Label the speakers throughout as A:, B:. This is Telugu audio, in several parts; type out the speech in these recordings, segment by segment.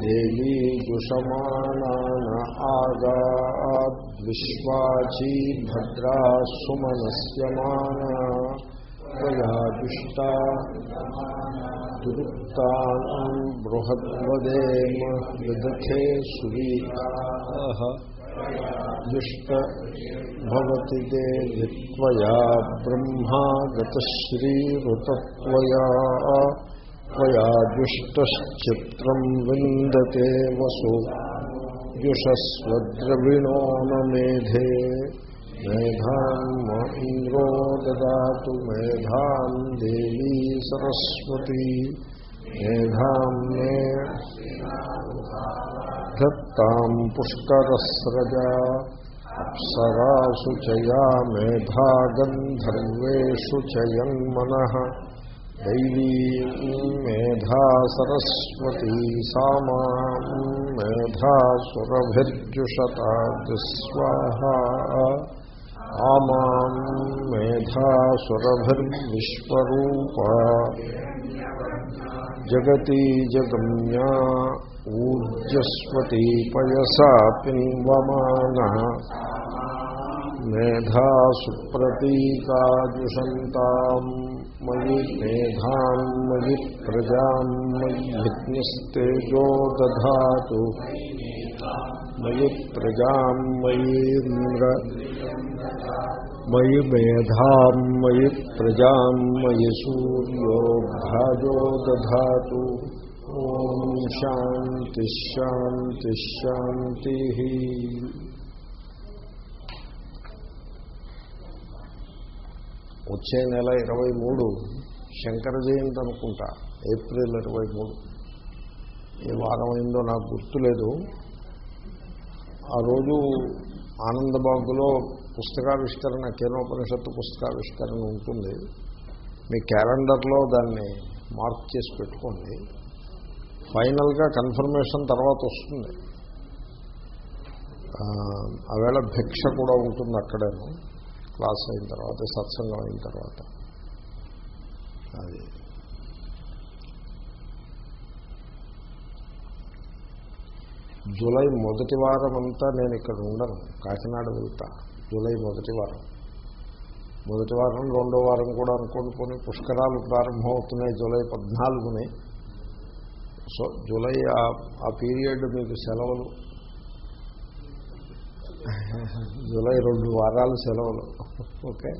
A: దేవీ దుషమానాన ఆగాద్విశ్వాచీ భద్రా సుమనస్యమానా త్వయాదుష్టా దురుక్తాం బృహద్వదేమ విదథే సువీకాః దుష్ట భవతి దేవిత్వయా బ్రహ్మా గతశ్రీరుతత్వయా त्वया दुष्टश्चित्रम् विन्दते वसु जुषस्वद्रविणो न मेधे मेधाम् इन्द्रो ददातु मेधाम् देवी सरस्वती मेधाम् मे धत्ताम् पुष्करस्रजा अप्सरासु च या मेधा गन्धर्वेषु च यन्मनः दैवीं मेधा सरस्वती सामां मेधा सुरभिर्जुषताद्स्वाहा आमां मेधा सुरभिर्विश्वरूपा। जगति जगम्या ऊर्जस्वती पयसा पिन्वमाना। मेधा सुप्रतीका जुषन्ताम् మయి మేఘాన్ మయి ప్రజాం మయ్యజ్ఞస్తేజో దాతు మయి ప్రజాం మయీంద్ర మయి మేధాం మయి ప్రజాం మయి సూర్యో భ్రాజో దాతు శాంతిశాంతిశాంతి వచ్చే నెల ఇరవై మూడు శంకర జయంతి అనుకుంటా ఏప్రిల్ ఇరవై మూడు. ఏ వారం అయిందో నాకు గుర్తులేదు. ఆ రోజు ఆనందబాగులో పుస్తకావిష్కరణ కేనోపనిషత్తు పుస్తకావిష్కరణ ఉంటుంది. మీ క్యాలెండర్లో దాన్ని మార్క్ చేసి పెట్టుకోండి. ఫైనల్గా కన్ఫర్మేషన్ తర్వాత వస్తుంది. ఆవేళ భిక్ష కూడా ఉంటుంది అక్కడేను క్లాస్ అయిన తర్వాత సత్సంగం అయిన తర్వాత. అది. జూలై మొదటి వారం అంతా నేను ఇక్కడ ఉండను. కాకినాడ వెళ్తా. జూలై మొదటి వారం. మొదటి వారం రెండో వారం కూడా అనుకోని పోనీ. పుష్కరాలు ప్రారంభమవుతున్నాయి జూలై పద్నాలుగుని. సో జూలై ఆ పీరియడ్ మీకు సెలవులు. జూలై రెండు వారాలు సెలవులు. ఓకే.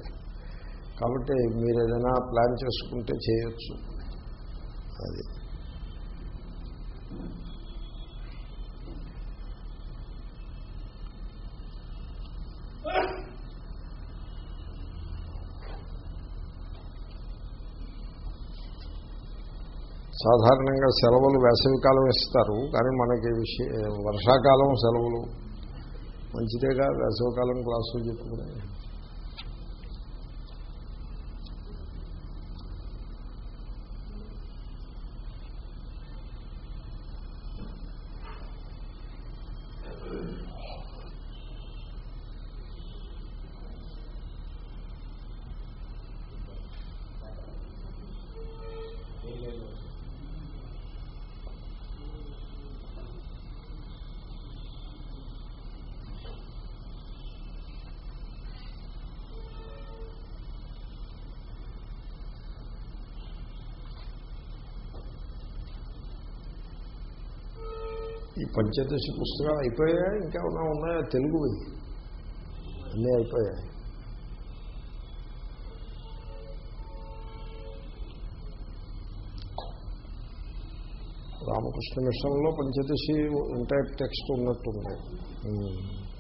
A: కాబట్టి మీరు ఏదైనా ప్లాన్ చేసుకుంటే చేయొచ్చు. అది. సాధారణంగా సెలవులు వేసవికాలం ఇస్తారు. కానీ మనకి వర్షాకాలం సెలవులు మంచిదేగా వేసవకాలం క్లాసులు చెప్పుకునే పంచదశి పుస్తకాలు అయిపోయాయా? ఏమైనా ఉన్నాయా? తెలుగువి అన్నీ అయిపోయాయి. రామకృష్ణ మిషన్లో పంచదశి ఉంటాయి టెక్స్ట్ ఉన్నట్టుంది.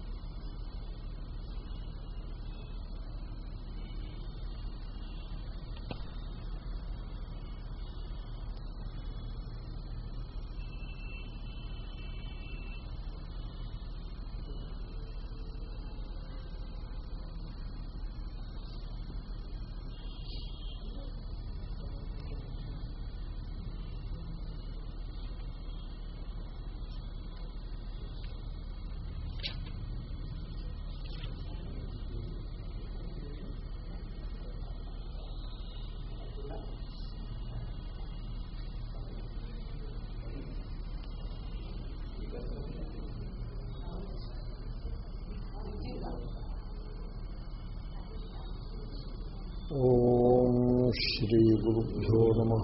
A: శ్రీగురుభ్యో నమ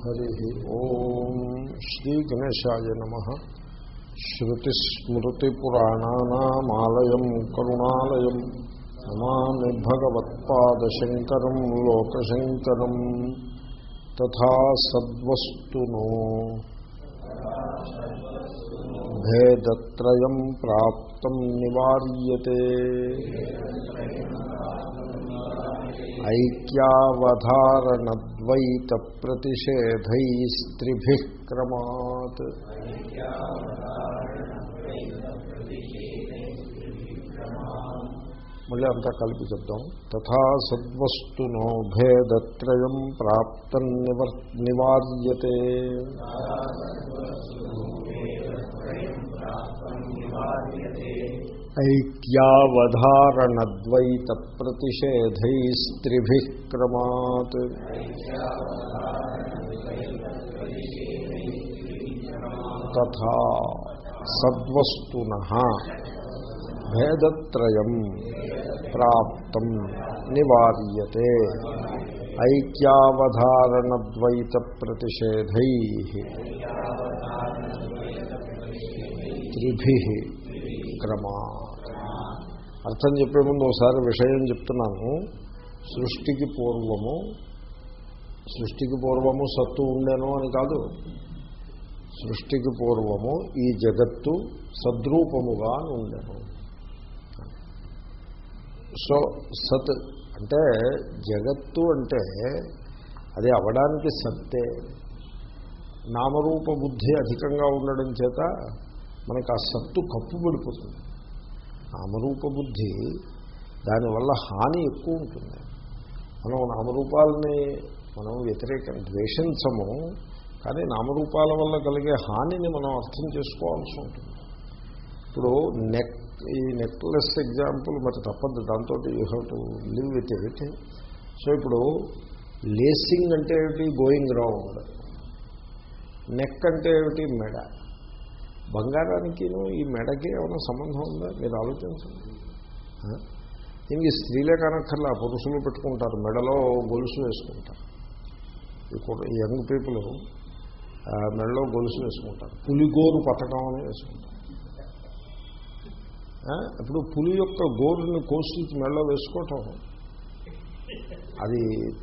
A: హరి ఓం శ్రీగణేశాయ నమ శ్రుతిస్మృతిపురాణానామాలయం కరుణాలయం నమామి భగవత్పాదశంకరం లోకశంకరం తథా సద్వస్తునో భేదత్రయం ప్రాప్తం నివార్యతే ఐక్యావధారణద్వైత ప్రతిషేధైస్త్రిభి క్రమాత్ మళ్ళీ అంతా కలిపి చెప్దాం తథా సద్వస్తునో భేదత్రయం ప్రాప్తం నివర్ నివార్యతే ఐక్యావధారణద్వైత ప్రతిషేధైస్త్రిభి క్రమాత్ తథా సద్వస్తున భేదత్రయం ప్రాప్తం నివార్యతే ఐక్యావధారణద్వైత ప్రతిషేధై త్రిభి క్రమా అర్థం చెప్పే ముందు ఒకసారి విషయం చెప్తున్నాను. సృష్టికి పూర్వము సృష్టికి పూర్వము సత్తు ఉండేను అని కాదు. సృష్టికి పూర్వము ఈ జగత్తు సద్రూపముగా ఉండేను. సో సత్ అంటే జగత్తు అంటే అది అవడానికి సత్తే. నామరూప బుద్ధి అధికంగా ఉండడం చేత మనకు ఆ సత్తు కప్పు పడిపోతుంది నామరూప బుద్ధి దానివల్ల హాని ఎక్కువ ఉంటుంది. మనం నామరూపాలని మనం వ్యతిరేకం ద్వేషించము కానీ నామరూపాల వల్ల కలిగే హానిని మనం అర్థం చేసుకోవాల్సి ఉంటుంది. ఇప్పుడు నెక్ ఈ నెక్లెస్ ఎగ్జాంపుల్ మరి తప్పదు దాంతో you have to live with it. So ఇప్పుడు లేసింగ్ అంటే ఏమిటి? Going round. నెక్ అంటే ఏమిటి? మెడ. బంగారానికిను ఈ మెడకి ఏమైనా సంబంధం ఉందా? మీరు ఆలోచించండి. దీనికి స్త్రీలే కానక్కర్లా పురుషులు పెట్టుకుంటారు మెడలో గొలుసు వేసుకుంటారు. ఈ యంగ్ పీపుల్ మెడలో గొలుసు వేసుకుంటారు. పులిగోరు పథకం అని వేసుకుంటారు. ఇప్పుడు పులి యొక్క గోరుని కోసి మెడలో వేసుకోవటం అది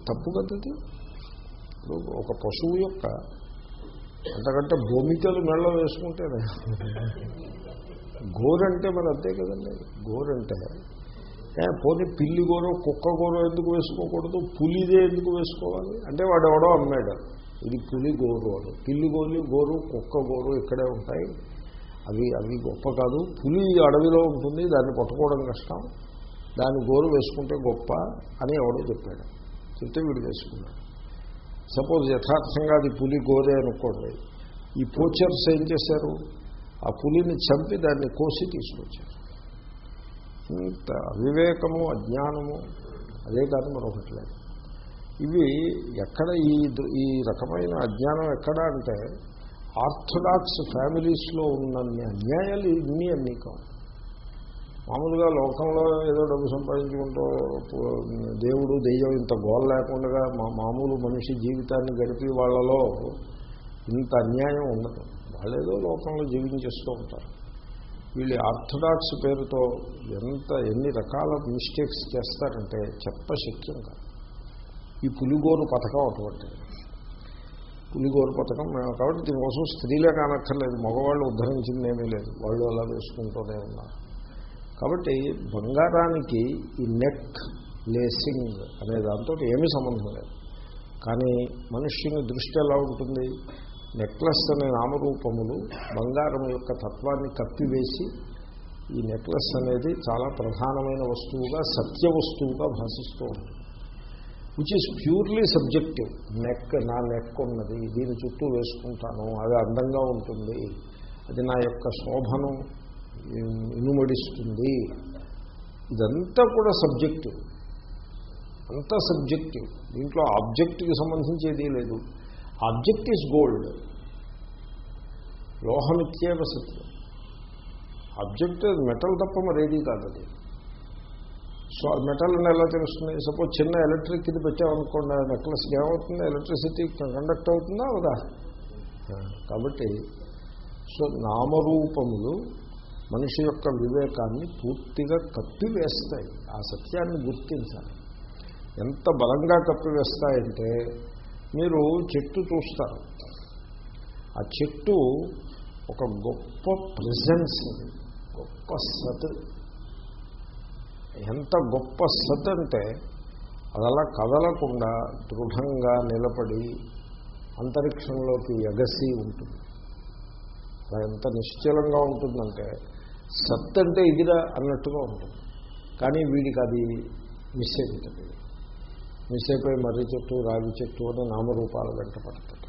A: తప్పు కదది ఇప్పుడు ఒక పశువు యొక్క ఎంతకంటే భూమికలు మెడలో వేసుకుంటేనే. గోరంటే మరి అంతే కదండి. గోరంటే. పోనీ పిల్లి గోరు కుక్క గోరు ఎందుకు వేసుకోకూడదు? పులిదే ఎందుకు వేసుకోవాలి? అంటే వాడు ఎవడో అమ్మాడు. ఇది పులి గోరు వాడు పిల్లి గోలి గోరు కుక్క గోరు ఇక్కడే ఉంటాయి. అవి అవి గొప్ప కాదు. పులి అడవిలో ఉంటుంది. దాన్ని పట్టుకోవడం కష్టం. దాని గోరు వేసుకుంటే గొప్ప అని ఎవడో చెప్పాడు. చెప్తే వీడు వేసుకున్నాడు. సపోజ్ యథార్థంగా అది పులి గోరే అనుకోండి ఈ పోచర్స్ ఏం చేశారు? ఆ పులిని చంపి దాన్ని కోసి తీసుకొచ్చారు. ఇంత అవివేకము అజ్ఞానము అదే కాదు మరొకటి లేదు. ఇవి ఎక్కడ ఈ ఈ రకమైన అజ్ఞానం ఎక్కడ అంటే ఆర్థడాక్స్ ఫ్యామిలీస్లో ఉన్న అన్యాయాలు ఇన్ని అన్నీ కావు. మామూలుగా లోకంలో ఏదో డబ్బు సంపాదించుకుంటూ దేవుడు దెయ్యం ఇంత గోల లేకుండా మామూలు మనిషి జీవితాన్ని గడిపి వాళ్ళలో ఇంత అన్యాయం ఉండదు. వాళ్ళేదో లోకంలో జీవించేస్తూ ఉంటారు. వీళ్ళు ఆర్థడాక్స్ పేరుతో ఎంత ఎన్ని రకాల మిస్టేక్స్ చేస్తారంటే చెప్ప శక్యం కాదు. ఈ పులిగోరు పథకం అటువంటిది. పులిగోరు పథకం కాబట్టి దీనికోసం స్త్రీలే కానక్కర్లేదు మగవాళ్ళు ఉద్ధరించిందేమీ లేదు. వాళ్ళు అలా వేసుకుంటూనే ఉన్నారు. కాబట్టి బంగారానికి ఈ నెక్ లేసింగ్ అనే దాంతో ఏమీ సంబంధం లేదు. కానీ మనుష్యుని దృష్టి ఎలా ఉంటుంది? నెక్లెస్ అనే నామరూపములు బంగారం యొక్క తత్వాన్ని కప్పివేసి ఈ నెక్లెస్ అనేది చాలా ప్రధానమైన వస్తువుగా సత్య వస్తువుగా భాషిస్తూ ఉంటుంది. విచ్ ఈస్ ప్యూర్లీ సబ్జెక్టివ్ నెక్ నా నెక్ ఉన్నది దీని చుట్టూ వేసుకుంటాను అది అందంగా ఉంటుంది అది నా యొక్క శోభను ఇనుమడిస్తుంది. ఇదంతా కూడా సబ్జెక్టివ్. అంతా సబ్జెక్టివ్. దీంట్లో ఆబ్జెక్ట్కి సంబంధించేది లేదు. Object is gold. లోహమిత్యేవ సత్యం. ఆబ్జెక్ట్ మెటల్ తప్ప మరేది కాదు అది సో మెటల్ అని ఎలా తెలుస్తుంది? సపోజ్ చిన్న ఎలక్ట్రిక్ ఇది పెట్టామనుకోండి నెక్లెస్కి ఏమవుతుంది? ఎలక్ట్రిసిటీ కండక్ట్ అవుతుందా? అవుదా? ఆ, కాబట్టి సో నామరూపములు మనిషి యొక్క వివేకాన్ని పూర్తిగా కప్పివేస్తాయి. ఆ సత్యాన్ని గుర్తించాలి. ఎంత బలంగా కప్పివేస్తాయంటే మీరు చెట్టు చూస్తారు. ఆ చెట్టు ఒక గొప్ప ప్రెజెన్స్ గొప్ప సత్. ఎంత గొప్ప సత్ అంటే అది అలా కదలకుండా దృఢంగా నిలబడి అంతరిక్షంలోకి ఎగసి ఉంటుంది. అది ఎంత నిశ్చలంగా ఉంటుందంటే సత్ అంటే ఇదిరా అన్నట్టుగా ఉంటుంది. కానీ వీడికి అది మిస్ అయిపోతుంది. మిస్ అయిపోయి మర్రి చెట్టు రాగి చెట్టు అనే నామరూపాలు వెంట పడతాడు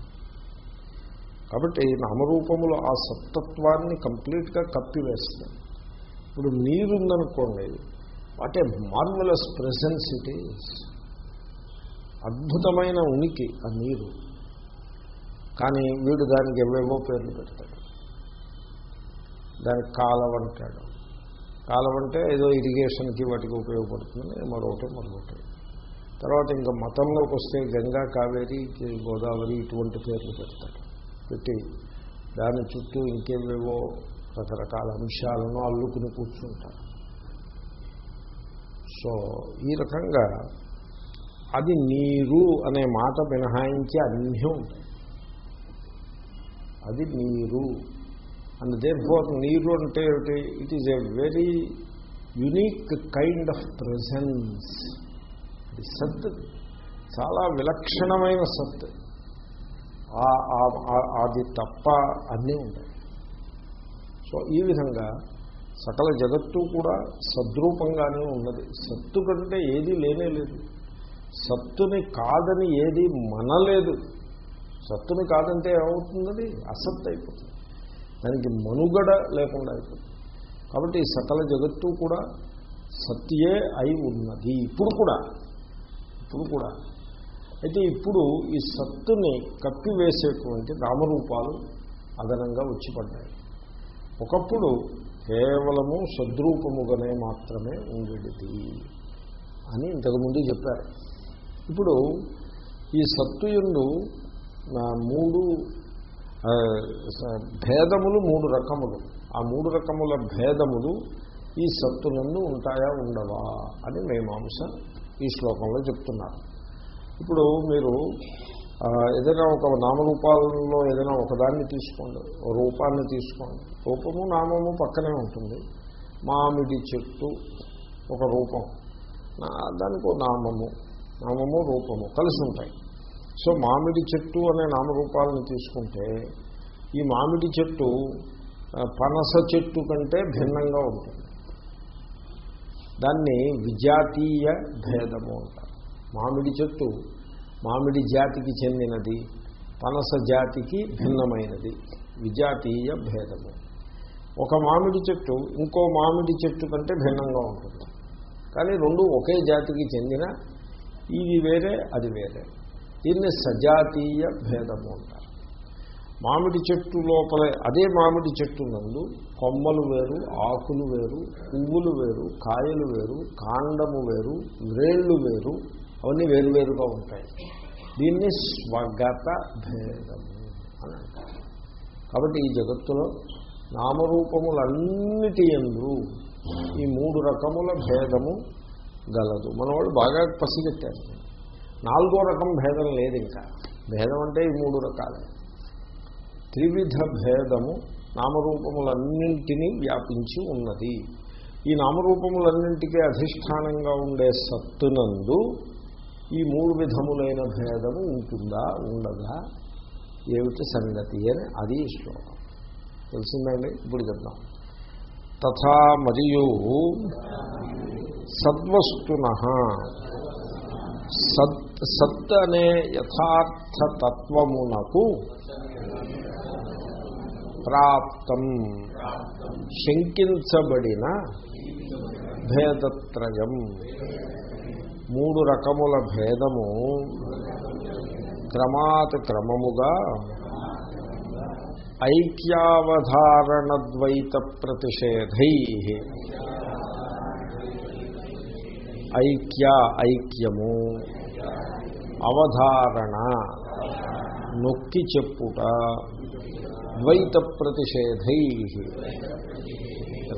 A: కాబట్టి నామరూపములు ఆ సత్తత్వాన్ని కంప్లీట్గా కప్పివేస్తాయి. ఇప్పుడు నీరుందనుకోండి what a marvelous presence it is. అద్భుతమైన ఉనికి ఆ నీరు. కానీ వీడు దానికి ఎవేవో పేర్లు పెడతాడు. దానికి కాలం అంటాడు. కాలం అంటే ఏదో ఇరిగేషన్కి వాటికి ఉపయోగపడుతుంది మరొకటి మరొకటి. తర్వాత ఇంకా మతంలోకి వస్తే గంగా కావేరి గోదావరి ఇటువంటి పేర్లు పెడతాడు. పెట్టి దాని చుట్టూ ఇంకేవేవో రకరకాల అంశాలను అల్లుకుని కూర్చుంటారు సో ఈ రకంగా అది నీరు అనే మాట మినహాయించి అన్నీ ఉంటాయి అది నీరు. అండ్ దేర్ ఫోర్ నీరు అంటే ఏమిటి? It is a very unique kind of presence అది సత్ చాలా విలక్షణమైన సత్ ఆ- అది తప్ప అన్నీ ఉంటాయి. సో ఈ విధంగా సకల జగత్తు కూడా సద్రూపంగానే ఉన్నది. సత్తు కంటే ఏదీ లేనే లేదు. సత్తుని కాదని ఏది మనలేదు. సత్తుని కాదంటే ఏమవుతుందని అసత్ అయిపోతుంది దానికి మనుగడ లేకుండా అయిపోతుంది. కాబట్టి సకల జగత్తు కూడా సత్యే అయి ఉన్నది. ఇప్పుడు కూడా ఇప్పుడు కూడా. అయితే ఇప్పుడు ఈ సత్తుని కప్పివేసేటువంటి నామరూపాలు అదనంగా వచ్చి పడ్డాయి. ఒకప్పుడు కేవలము సద్రూపముగానే మాత్రమే ఉండేది అని ఇంతకుముందు చెప్పారు. ఇప్పుడు ఈ సత్తు ఎందు మూడు భేదములు మూడు రకములు. ఆ మూడు రకముల భేదములు ఈ సత్తునందు ఉంటాయా ఉండవా అని మేమాంస ఈ శ్లోకంలో చెప్తున్నారు. ఇప్పుడు మీరు ఏదైనా ఒక నామరూపాలలో ఏదైనా ఒకదాన్ని తీసుకోండి. రూపాన్ని తీసుకోండి. రూపము నామము పక్కనే ఉంటుంది. మామిడి చెట్టు ఒక రూపం. దానికి నామము. నామము రూపము కలిసి ఉంటాయి. సో మామిడి చెట్టు అనే నామరూపాలను తీసుకుంటే ఈ మామిడి చెట్టు పనస చెట్టు కంటే భిన్నంగా ఉంటుంది. దాన్ని విజాతీయ భేదము అంటారు. మామిడి చెట్టు మామిడి జాతికి చెందినది పనస జాతికి భిన్నమైనది విజాతీయ భేదము. ఒక మామిడి చెట్టు ఇంకో మామిడి చెట్టు కంటే భిన్నంగా ఉంటుంది. కానీ రెండు ఒకే జాతికి చెందిన ఇది వేరే అది వేరే. దీన్ని సజాతీయ భేదము అంటారు. మామిడి చెట్టు లోపలే అదే మామిడి చెట్టు నందు కొమ్మలు వేరు ఆకులు వేరు పువ్వులు వేరు కాయలు వేరు కాండము వేరు వ్రేళ్ళు వేరు అవన్నీ వేరువేరుగా ఉంటాయి. దీన్ని స్వగత భేదము అని అంటారు. కాబట్టి ఈ జగత్తులో నామరూపములన్నిటి ఎందు ఈ మూడు రకముల భేదము గలదు. మన వాళ్ళు బాగా పసిగట్టారు. నాలుగో రకం భేదం లేదు ఇంకా. భేదం అంటే ఈ మూడు రకాలే. త్రివిధ భేదము నామరూపములన్నింటినీ వ్యాపించి ఉన్నది. ఈ నామరూపములన్నింటికీ అధిష్టానంగా ఉండే సత్తునందు ఈ మూడు విధములైన భేదము ఉంటుందా ఉండదా? ఏమిటి సంగతి అని అది శ్లోకం తెలిసిందండి? ఇప్పుడు చెప్దాం. తథా మరియు సద్వస్తున. సత్ సత్ అనే యథార్థ తత్వమునకు ప్రాప్తం. శంకించబడిన భేదత్రయం. మూడు రకముల భేదము. క్రమాత్ క్రమముగా ఐక్యావధారణద్వైత ప్రతిషేధై ఐక్య ఐక్యము. అవధారణ. నొక్కి చెప్పుట. ద్వైత ప్రతిషేధై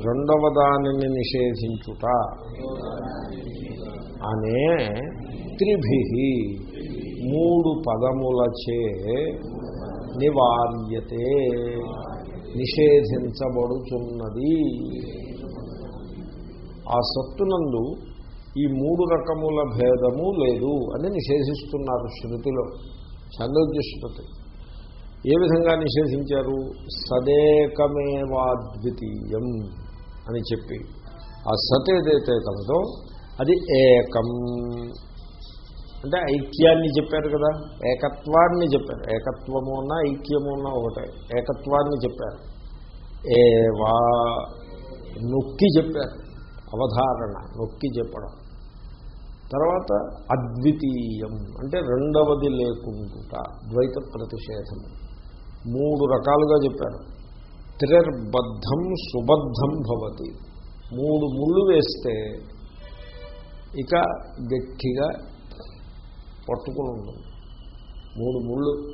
A: రెండవ దానిని నిషేధించుట. అనే త్రిభి మూడు పదములచే నివార్యతే. నిషేధించబడుచున్నది. ఆ సత్తునందు ఈ మూడు రకముల భేదము లేదు అని నిషేధిస్తున్నారు శృతిలో చాంద్రోగ్య శృతి ఏ విధంగా నిషేధించారు? సదేకమేవాద్వితీయం అని చెప్పి. ఆ సత్ ఏదైతే కలదో అది ఏకం. అంటే ఐక్యాన్ని చెప్పారు కదా? ఏకత్వాన్ని చెప్పారు. ఏకత్వము ఉన్న ఐక్యము ఉన్న ఒకటే. ఏకత్వాన్ని చెప్పారు. ఏవా నొక్కి చెప్పారు. అవధారణ నొక్కి చెప్పడం. తర్వాత అద్వితీయం అంటే రెండవది లేకుండా ద్వైత ప్రతిషేధం మూడు రకాలుగా చెప్పారు. త్రిర్బద్ధం సుబద్ధం భవతి. మూడు ముళ్ళు వేస్తే ఇక గట్టిగా పట్టుకుని ఉంటుంది మూడు ముళ్ళు.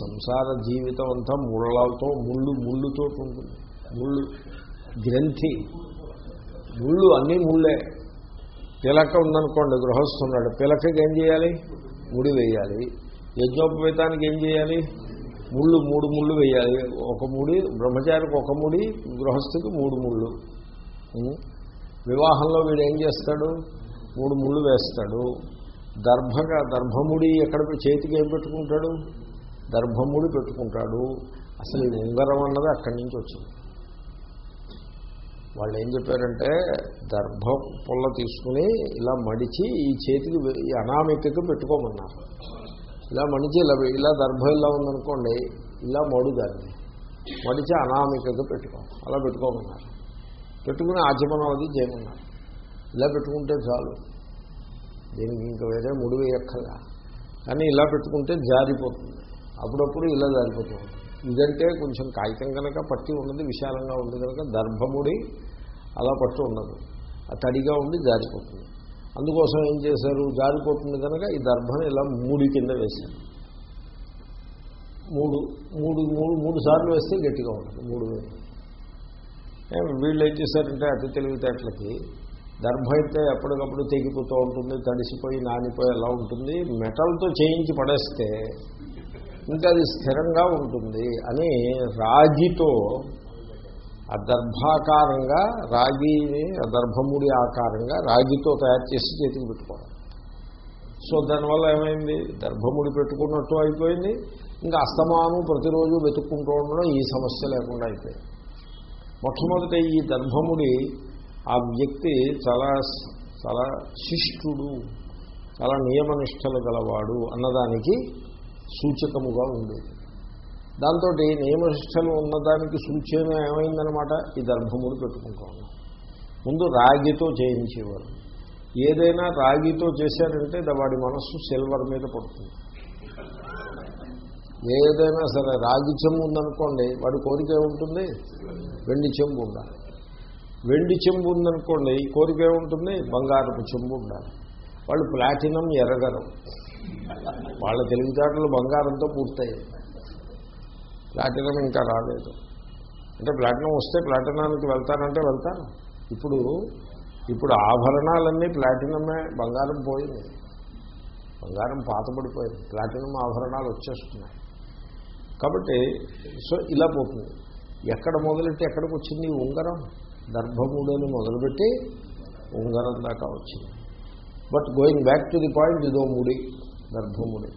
A: సంసార జీవితం అంతా ముళ్ళతో ముళ్ళు ముళ్ళుతో ఉంటుంది. ముళ్ళు గ్రంథి. ముళ్ళు అన్నీ ముళ్ళే. పిలక ఉందనుకోండి గృహస్థున్నాడు పిలకకి ఏం చేయాలి? ముడి వేయాలి. యజ్ఞోపవేతానికి ఏం చేయాలి? ముళ్ళు మూడు ముళ్ళు వేయాలి. ఒక ముడి బ్రహ్మచారికి ఒక ముడి గృహస్థికి మూడు ముళ్ళు. వివాహంలో వీడు ఏం చేస్తాడు? మూడు ముళ్ళు వేస్తాడు. దర్భగా దర్భముడి ఎక్కడ చేతికి ఏం పెట్టుకుంటాడు? దర్భముడి పెట్టుకుంటాడు. అసలు ఉంగరం అన్నది అక్కడి నుంచి వచ్చింది. వాళ్ళు ఏం చెప్పారంటే దర్భ పుల్ల తీసుకుని ఇలా మడిచి ఈ చేతికి వె- ఈ పెట్టుకోమన్నారు. ఇలా మడిచి ఇలా ఇలా దర్భ ఇలా ఉందనుకోండి ఇలా మడు దాన్ని. మడిచి అనామికకి పెట్టుకో అలా పెట్టుకోమన్నారు. పెట్టుకుని ఆచమనం అది చేయమన్నారు. ఇలా పెట్టుకుంటే చాలు. దీనికి ఇంకా వేరే ముడి వేయక్కర్లా కానీ ఇలా పెట్టుకుంటే జారిపోతుంది. అప్పుడప్పుడు ఇలా జారిపోతుంది. ఇదంటే కొంచెం కాగితం కనుక పట్టి ఉన్నది విశాలంగా ఉంది కనుక దర్భముడి అలా పట్టు ఉండదు తడిగా ఉండి జారిపోతుంది. అందుకోసం ఏం చేశారు? జారిపోతుంది కనుక ఈ దర్భను ఇలా మూడి కింద వేశారు. మూడు మూడు మూడు మూడు సార్లు వేస్తే గట్టిగా ఉంటుంది మూడు వేలు. వీళ్ళు ఏం చేశారంటే అతి తెలివితేటలకి దర్భ అయితే ఎప్పటికప్పుడు తెగిపోతూ ఉంటుంది తడిసిపోయి నానిపోయి ఎలా ఉంటుంది. మెటల్తో చేయించి పడేస్తే ఇంకా అది స్థిరంగా ఉంటుంది అని రాగితో ఆ దర్భాకారంగా రాగిని ఆ దర్భముడి ఆకారంగా రాగితో తయారు చేసి చేతికి పెట్టుకోవడం. సో దానివల్ల ఏమైంది? దర్భముడి పెట్టుకున్నట్టు అయిపోయింది. ఇంకా అస్తమానం ప్రతిరోజు వెతుక్కుంటూ ఉండడం ఈ సమస్య లేకుండా అయిపోయింది. మొట్టమొదట ఈ దర్భముడి ఆ వ్యక్తి చాలా చాలా శిష్టుడు చాలా నియమనిష్టలు గలవాడు అన్నదానికి సూచకముగా ఉండేది దాంతో నియమనిష్టలు ఉన్నదానికి సూచన ఏమైందనమాట ఈ దర్భముడు పెట్టుకుంటూ ఉన్నాం ముందు రాగితో చేయించేవారు. ఏదైనా రాగితో చేశారంటే వాడి మనస్సు సిల్వర్ మీద పడుతుంది. ఏదైనా సరే రాగి చెంబు ఉందనుకోండి వాడి కోరిక ఏముంటుంది? వెండి చెంబు ఉండాలి. వెండి చెంబు ఉందనుకోండి కోరిక ఏముంటుంది? బంగారపు చెంబు ఉండాలి. వాళ్ళు ప్లాటినం ఎరగరు. వాళ్ళ తెలివితేటలు బంగారంతో పూర్తయ్యాయి. ప్లాటినం ఇంకా రాలేదు. అంటే ప్లాటినం వస్తే ప్లాటినానికి వెళ్తానంటే వెళ్తాను. ఇప్పుడు ఇప్పుడు ఆభరణాలన్నీ ప్లాటినమే బంగారం పోయింది. బంగారం పాతపడిపోయింది ప్లాటినం ఆభరణాలు వచ్చేస్తున్నాయి. కాబట్టి సో ఇలా పోతుంది. ఎక్కడ మొదలెట్టి ఎక్కడికి వచ్చింది? ఉంగరం. దర్భముడని మొదలుపెట్టి ఉంగరం దాకా వచ్చింది. But going back to the point ఇదో ముడి. గర్భముడి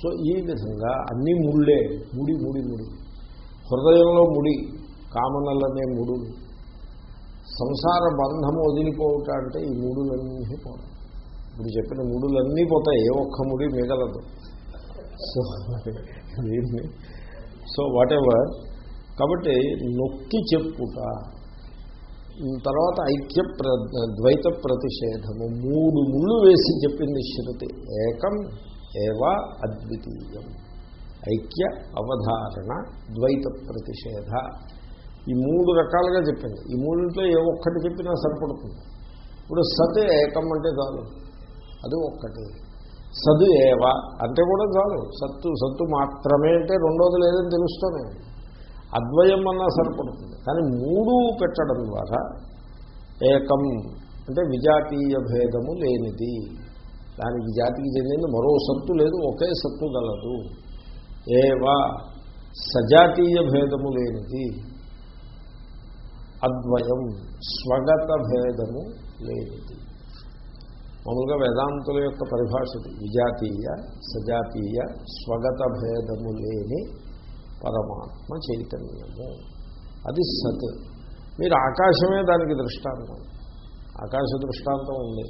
A: సో ఈ విధంగా అన్ని ముళ్ళే ముడి ముడి ముడి. హృదయంలో ముడి కామనలనే ముడు. సంసార బంధము వదిలిపోవుట అంటే ఈ ముడులన్నీ పోతాయి. ఇప్పుడు చెప్పిన ముడులన్నీ పోతాయి ఏ ఒక్క ముడి మిగలదు. సో సో వాట్ ఎవర్ కాబట్టి నొక్కి చెప్పుట తర్వాత ఐక్య ప్ర ద్వైత ప్రతిషేధము. మూడు ముళ్ళు వేసి చెప్పింది శృతి. ఏకం ఏవా అద్వితీయం. ఐక్య అవధారణ ద్వైత ప్రతిషేధ. ఈ మూడు రకాలుగా చెప్పింది. ఈ మూడింట్లో ఏ ఒక్కటి చెప్పినా సరిపడుతుంది. ఇప్పుడు సత్ ఏకం అంటే చాలు. అది ఒక్కటి. సదు ఏవ అంటే కూడా చాలు. సత్తు సత్తు మాత్రమే అంటే రెండోది లేదని తెలుస్తూనే అద్వయం అన్నా సరిపడుతుంది. కానీ మూడు పెట్టడం ద్వారా ఏకం అంటే విజాతీయ భేదము లేనిది. దానికి జాతికి చెందింది మరో సత్తు లేదు ఒకే సత్తు గలదు. ఏవా సజాతీయ భేదము లేనిది. అద్వయం స్వగత భేదము లేనిది. మామూలుగా వేదాంతుల యొక్క పరిభాషది. విజాతీయ సజాతీయ స్వగత భేదము లేని పరమాత్మ చైతన్యము. అది సత్. మీరు ఆకాశమే దానికి దృష్టాంతం. ఆకాశ దృష్టాంతం ఉంది.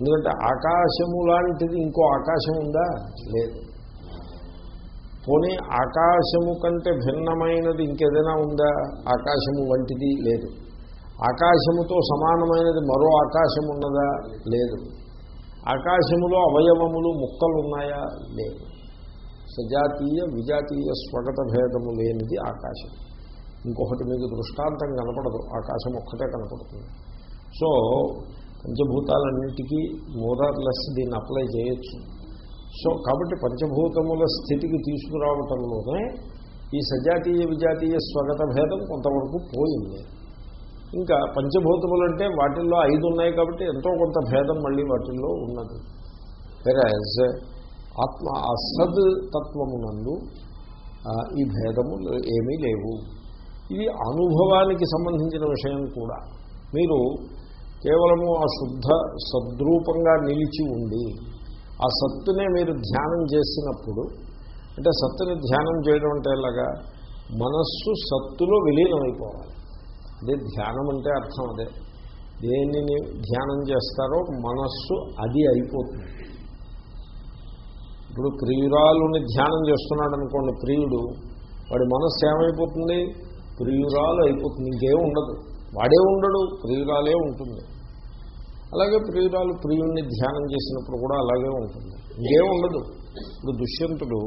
A: ఎందుకంటే ఆకాశము లాంటిది ఇంకో ఆకాశం ఉందా? లేదు. పోనీ ఆకాశము కంటే భిన్నమైనది ఇంకేదైనా ఉందా? ఆకాశము వంటిది లేదు. ఆకాశముతో సమానమైనది మరో ఆకాశం ఉన్నదా? లేదు. ఆకాశములో అవయవములు ముక్కలు ఉన్నాయా లేదు. సజాతీయ విజాతీయ స్వగత భేదము లేనిది ఆకాశం. ఇంకొకటి మీకు దృష్టాంతం కనపడదు ఆకాశం ఒక్కటే కనపడుతుంది. సో పంచభూతాలన్నిటికీ మోదార్లెస్ దీన్ని అప్లై చేయొచ్చు. సో కాబట్టి పంచభూతముల స్థితికి తీసుకురావటంలోనే ఈ సజాతీయ విజాతీయ స్వగత భేదం కొంతవరకు పోయింది. ఇంకా పంచభూతములు అంటే వాటిల్లో ఐదు ఉన్నాయి కాబట్టి ఎంతో కొంత భేదం మళ్ళీ వాటిల్లో ఉన్నది. వెరాజ్ ఆత్మ ఆ సద్ తత్వమునందు ఈ భేదము ఏమీ లేవు. ఇది అనుభవానికి సంబంధించిన విషయం కూడా. మీరు కేవలము ఆ శుద్ధ సద్రూపంగా నిలిచి ఉండి ఆ సత్తునే మీరు ధ్యానం చేసినప్పుడు అంటే సత్తుని ధ్యానం చేయడం అంటే ఎలాగా? మనస్సు సత్తులో విలీనమైపోవాలి. అదే ధ్యానం అంటే అర్థం అదే. దేనిని ధ్యానం చేస్తారో మనస్సు అది అయిపోతుంది. ఇప్పుడు ప్రియురాలుని ధ్యానం చేస్తున్నాడు అనుకోండి ప్రియుడు వాడి మనస్సు ఏమైపోతుంది? ప్రియురాలు అయిపోతుంది ఇంకేం ఉండదు. వాడే ఉండడు ప్రియురాలే ఉంటుంది. అలాగే ప్రియురాలు ప్రియుణ్ణి ధ్యానం చేసినప్పుడు కూడా అలాగే ఉంటుంది. ఇంకేం ఉండదు. ఇప్పుడు దుష్యంతుడు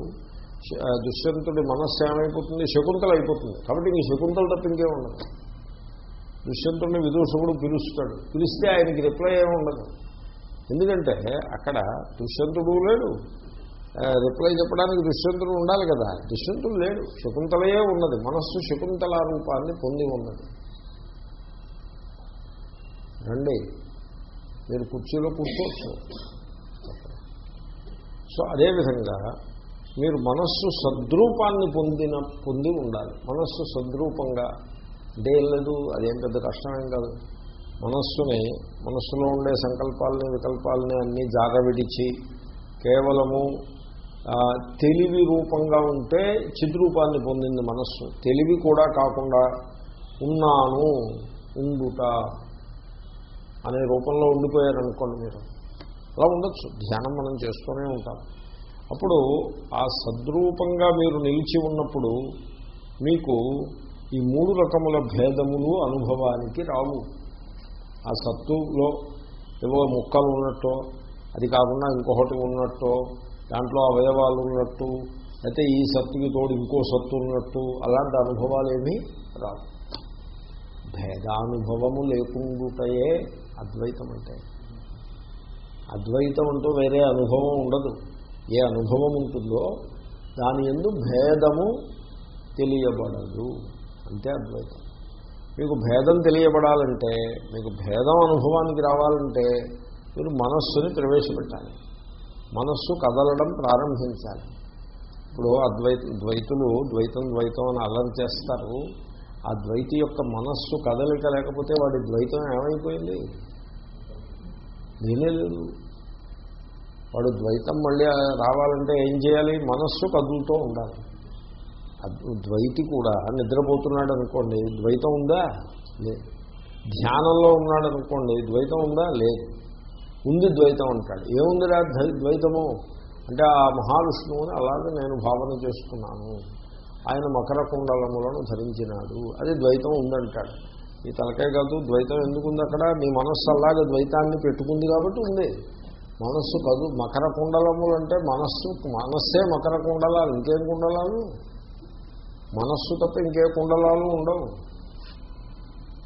A: దుష్యంతుడి మనస్సు ఏమైపోతుంది? శకుంతల అయిపోతుంది కాబట్టి ఈ శకుంతల తప్ప ఇంకేం ఉండదు. దుష్యంతుడిని విదూషకుడు పిలుస్తాడు. పిలిస్తే ఆయనకి రిప్లై ఏమి ఉండదు. ఎందుకంటే అక్కడ దుష్యంతుడు లేడు. రిప్లై చెప్పడానికి దుష్యంతుడు ఉండాలి కదా. దుష్యంతుడు లేడు. శకుంతలయే ఉన్నది. మనస్సు శకుంతల రూపాన్ని పొంది ఉన్నది. రండి. మీరు కుర్చీలో కూర్చోవచ్చు. సో అదేవిధంగా మీరు మనస్సు సద్రూపాన్ని పొందిన పొంది ఉండాలి. మనస్సు సద్రూపంగా అంటే ఏం లేదు అదేం పెద్ద కష్టమేం కాదు. మనస్సుని మనస్సులో ఉండే సంకల్పాలని వికల్పాలని అన్నీ జాగ విడిచి కేవలము తెలివి రూపంగా ఉంటే చిద్రూపాన్ని పొందింది మనస్సు. తెలివి కూడా కాకుండా ఉన్నాను ఉండుట అనే రూపంలో ఉండిపోయారనుకోండి మీరు. అలా ఉండొచ్చు. ధ్యానం మనం చేస్తూనే ఉంటాం. అప్పుడు ఆ సద్రూపంగా మీరు నిలిచి ఉన్నప్పుడు మీకు ఈ మూడు రకముల భేదములు అనుభవానికి రావు. ఆ సత్తులో ఏవో ముక్కలు ఉన్నట్టో అది కాకుండా ఇంకొకటి ఉన్నట్టో దాంట్లో అవయవాలు ఉన్నట్టు అయితే ఈ సత్తుకి తోడు ఇంకో సత్తు ఉన్నట్టు అలాంటి అనుభవాలు ఏమీ రావు. భేదానుభవము లేకుండాటయే అద్వైతం అంటే అద్వైతం అంటూ వేరే అనుభవం ఉండదు. ఏ అనుభవం ఉంటుందో దాని ఎందు భేదము తెలియబడదు. అంతే అద్వైతం. మీకు భేదం తెలియబడాలంటే మీకు భేదం అనుభవానికి రావాలంటే మీరు మనస్సుని ప్రవేశపెట్టాలి. మనస్సు కదలడం ప్రారంభించాలి. ఇప్పుడు అద్వైత ద్వైతులు ద్వైతం ద్వైతం అని అల్లరి చేస్తారు. ఆ ద్వైతి యొక్క మనస్సు కదలిక లేకపోతే వాడి ద్వైతం ఏమైపోయింది? నేనే లేదు. వాడు ద్వైతం మళ్ళీ రావాలంటే ఏం చేయాలి? మనస్సు కదులుతూ ఉండాలి. ద్వైతి కూడా నిద్రపోతున్నాడు అనుకోండి ద్వైతం ఉందా? లేదు ధ్యానంలో ఉన్నాడు అనుకోండి ద్వైతం ఉందా? లేదు. ఉంది ద్వైతం అంటాడు. ఏముందిరా ద్వైతము? అంటే ఆ మహావిష్ణువుని అలాగే నేను భావన చేసుకున్నాను. ఆయన మకర కుండలములను ధరించినాడు. అది ద్వైతం ఉందంటాడు. ఈ తలకాయ కాదు ద్వైతం ఎందుకుంది అక్కడ? నీ మనస్సు అలాగే ద్వైతాన్ని పెట్టుకుంది కాబట్టి ఉంది. మనస్సు కాదు మకర కుండలములు అంటే మనస్సు మనస్సే మకర కుండలాలు ఇంకేం కుండలాలు? మనస్సు తప్ప ఇంకే కుండలాలు ఉండవు.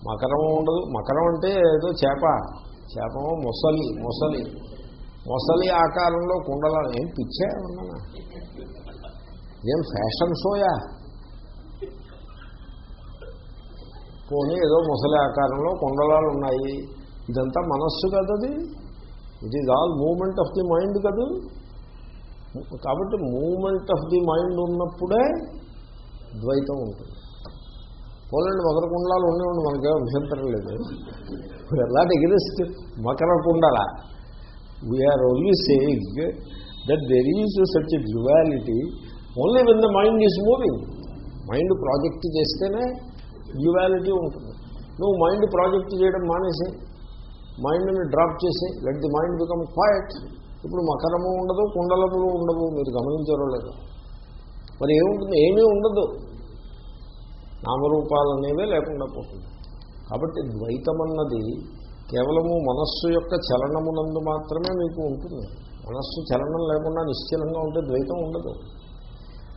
A: మకరం ఉండదు. మకరం అంటే ఏదో చేప. చేపమో మొసలి మొసలి. మొసలి ఆకారంలో కుండలాలు ఏం పిచ్చా ఉన్నా ఏం ఫ్యాషన్ షోయా? పోనీ ఏదో ముసలి ఆకారంలో కుండలాలు ఉన్నాయి. ఇదంతా మనస్సు కదది? It is all movement of the mind కదూ? కాబట్టి మూమెంట్ ఆఫ్ ది మైండ్ ఉన్నప్పుడే ద్వైతం ఉంటుంది. పోలండి మకర కుండలాలు ఉండేవండి మనకే అభ్యంతరం లేదు. ఎలాంటి ఎగ్రెస్ట్ మకర కుండల we are only saying that there is such a duality only when the mind is moving mind project చేస్తేనే డ్యువాలిటీ ఉంటుంది. నువ్వు మైండ్ ప్రాజెక్ట్ చేయడం మానేసి. మైండ్ని డ్రాప్ చేసి. Let the mind become quiet ఇప్పుడు మకరము ఉండదు కుండలములు ఉండవు. మీరు గమనించారో లేదు. మరి ఏముంటుంది? ఏమీ ఉండదు. నామరూపాలు అనేవే లేకుండా పోతుంది. కాబట్టి ద్వైతం అన్నది కేవలము మనస్సు యొక్క చలనమునందు మాత్రమే మీకు ఉంటుంది. మనస్సు చలనం లేకుండా నిశ్చలంగా ఉంటే ద్వైతం ఉండదు.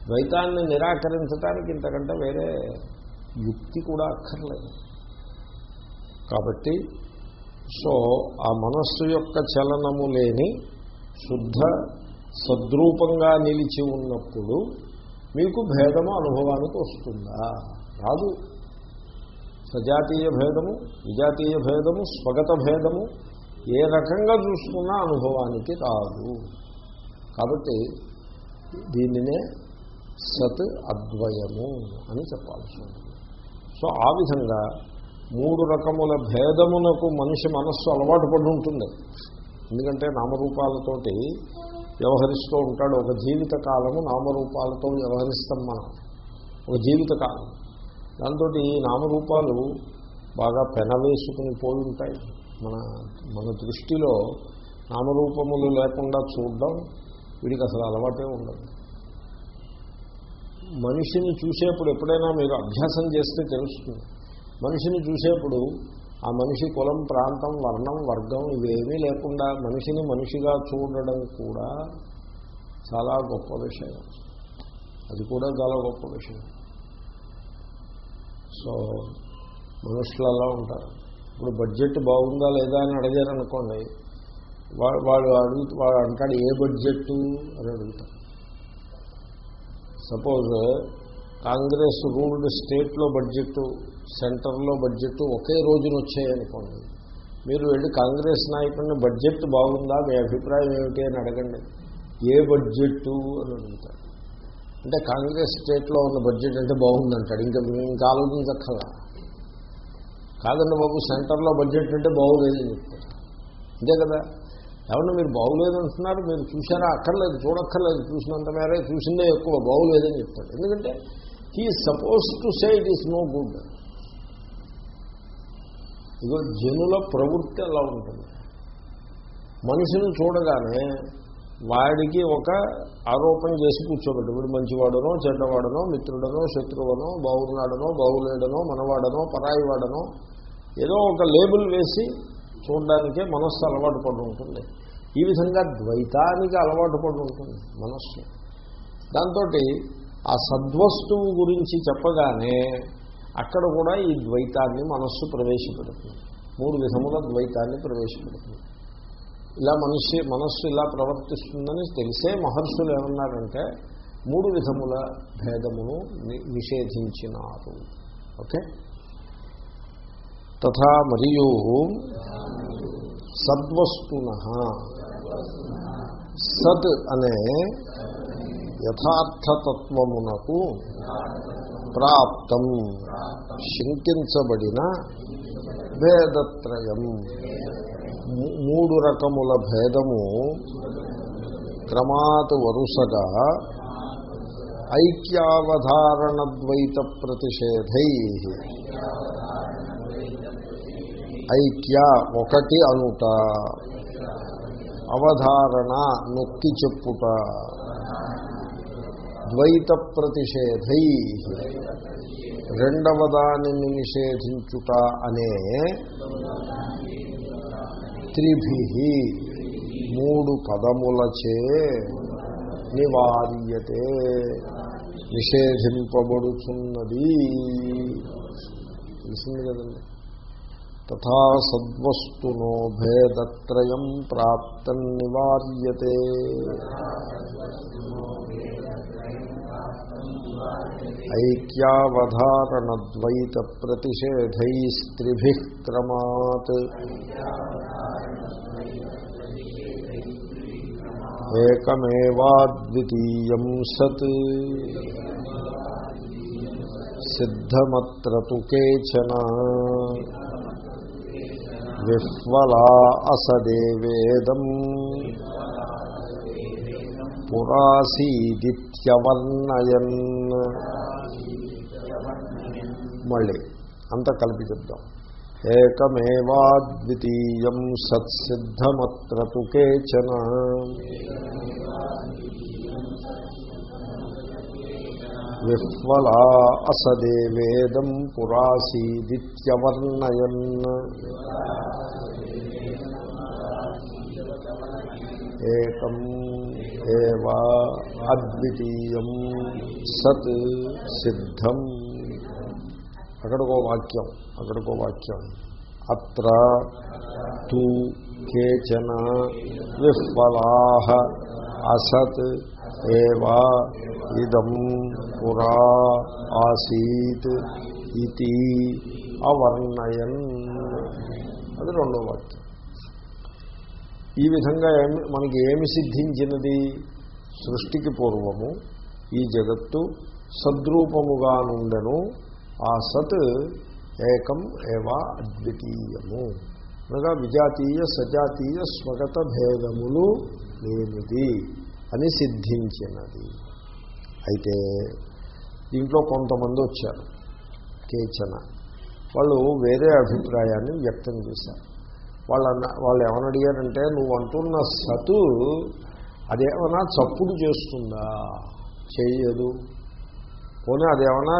A: ద్వైతాన్ని నిరాకరించడానికి ఇంతకంటే వేరే యుక్తి కూడా అక్కర్లేదు. కాబట్టి సో ఆ మనస్సు యొక్క చలనము లేని శుద్ధ సద్రూపంగా నిలిచి ఉన్నప్పుడు మీకు భేదము అనుభవానికి వస్తుందా? రాదు సజాతీయ భేదము విజాతీయ భేదము స్వగత భేదము ఏ రకంగా చూసుకున్నా అనుభవానికి రాదు. కాబట్టి దీనినే సత్ అద్వయము అని చెప్పాల్సి ఉంటుంది. సో ఆ విధంగా మూడు రకముల భేదమునకు మనిషి మనస్సు అలవాటు పడి ఉంటుంది. ఎందుకంటే నామరూపాలతోటి వ్యవహరిస్తూ ఉంటాడు. ఒక జీవిత కాలము నామరూపాలతో వ్యవహరిస్తాం మనం. ఒక జీవిత కాలం. దాంతో ఈ నామరూపాలు బాగా పెనవేసుకుని పోయి ఉంటాయి మన మన దృష్టిలో నామరూపములు లేకుండా చూడడం వీడికి అసలు అలవాటే ఉండదు. మనిషిని చూసేప్పుడు ఎప్పుడైనా మీరు అభ్యాసం చేస్తే తెలుస్తుంది. మనిషిని చూసేప్పుడు ఆ మనిషి కులం ప్రాంతం వర్ణం వర్గం ఇవేమీ లేకుండా మనిషిని మనిషిగా చూడడం కూడా చాలా గొప్ప విషయం. అది కూడా చాలా గొప్ప విషయం. సో మనుషులు అలా ఉంటారు. ఇప్పుడు బడ్జెట్ బాగుందా లేదా అని అడిగారనుకోండి వాడు వాడు అడుగు వాడు అంటాడు ఏ బడ్జెట్ అని అడుగుతాడు సపోజ్ కాంగ్రెస్ రూల్డ్ స్టేట్లో బడ్జెట్ సెంటర్లో బడ్జెట్ ఒకే రోజున వచ్చాయనుకోండి మీరు వెళ్ళి కాంగ్రెస్ నాయకుడిని బడ్జెట్ బాగుందా మీ అభిప్రాయం ఏమిటి అని అడగండి. ఏ బడ్జెట్ అని అడుగుతాడు అంటే కాంగ్రెస్ స్టేట్లో ఉన్న బడ్జెట్ అంటే బాగుందంటాడు. ఇంకా ఇంకా ఆలోచించక్కల కాదండి బాబు సెంటర్లో బడ్జెట్ అంటే బాగులేదని చెప్తారు అంతే కదా? ఏమన్నా మీరు బాగులేదు అంటున్నారు మీరు చూసారా అక్కర్లేదు చూడక్కర్లేదు. చూసినంత మేరే చూసిందే ఎక్కువ బాగులేదని చెప్తాడు ఎందుకంటే he suppose to say it is no good ఇదో జనుల ప్రవృత్తి అలా ఉంటుంది. మనిషిని చూడగానే వాడికి ఒక ఆరోపణ చేసి కూర్చోబెట్టు. వీడు మంచివాడనో చెడ్డవాడనో మిత్రుడనో శత్రువనో బాగున్నాడనో బాగులేడనో మనవాడనో పరాయివాడనో ఏదో ఒక లేబుల్ వేసి చూడడానికే మనస్సు అలవాటు పడి ఉంటుంది. ఈ విధంగా ద్వైతానికి అలవాటు పడి ఉంటుంది మనస్సు. దాంతో ఆ సద్వస్తువు గురించి చెప్పగానే అక్కడ కూడా ఈ ద్వైతాన్ని మనస్సు ప్రవేశపెడుతుంది. మూడు విధముల ద్వైతాన్ని ప్రవేశపెడుతుంది. ఇలా మనిషి మనస్సు ఇలా ప్రవర్తిస్తుందని తెలిసే మహర్షులు ఏమన్నారంటే మూడు విధముల భేదమును నిషేధించినారు. ఓకే? తథా మరియు సద్వస్తున. సద్ అనే యథార్థతత్వమునకు ప్రాప్తం. శంకించబడిన భేదత్రయం మూడు రకముల భేదము క్రమాత్ వరుసగా ఐక్యావధారణద్వైత ప్రతిషేధై. ఐక్య ఒకటి అనుట అవధారణ నొక్కి చెప్పుట ద్వైత ప్రతిషేధై. రెండవ దానిని నిషేధించుట అనే త్రిభి మూడు పదములచే నివార్యతే నిషేధింపబడుతున్నది తెలిసింది కదండి. తథా సద్వస్తునో భేదత్రయం ప్రాప్తం నివార్యతే ఐక్యావధారణద్వైత ప్రతిషేధైస్త్రిభి క్రమాత్ ఏకమేవాద్వితీయం సత్ సిద్ధమత్ర తు కేచన విహ్వలా అసదేవేదం పురాసీదిత్యవర్ణయన్. మళ్ళీ అంత కలిపి చెప్దాం ఏకమేవాద్వితీయం సత్సిద్ధమత్ర కేచన. విహ్వలా అసదేవేదం పురాసీదిత్యవర్ణయన్. ఏకం ఏవా అద్వితీయం సత్ సిద్ధం. అక్కడికో వాక్యం అక్కడికో వాక్యం. అత్ర తూ కేచన విఫలా అసత్ ఏవా ఇదం పురా ఆసీత్ ఇది అవర్ణయన్. అది రెండో వాక్యం. ఈ విధంగా మనకి ఏమి సిద్ధించినది? సృష్టికి పూర్వము ఈ జగత్తు సద్రూపముగా నుండెను ఆ సత్ ఏకం ఏవా అద్వితీయము. అనగా విజాతీయ సజాతీయ స్వగత భేదములు లేనిది అని సిద్ధించినది. అయితే దీంట్లో కొంతమంది వచ్చారు కేచన. వాళ్ళు వేరే అభిప్రాయాన్ని వ్యక్తం చేశారు. వాళ్ళ వాళ్ళు ఏమని అడిగారంటే నువ్వు అంటున్న సతు అదేమన్నా చప్పుడు చేస్తుందా? చేయదు పోనీ అదేమన్నా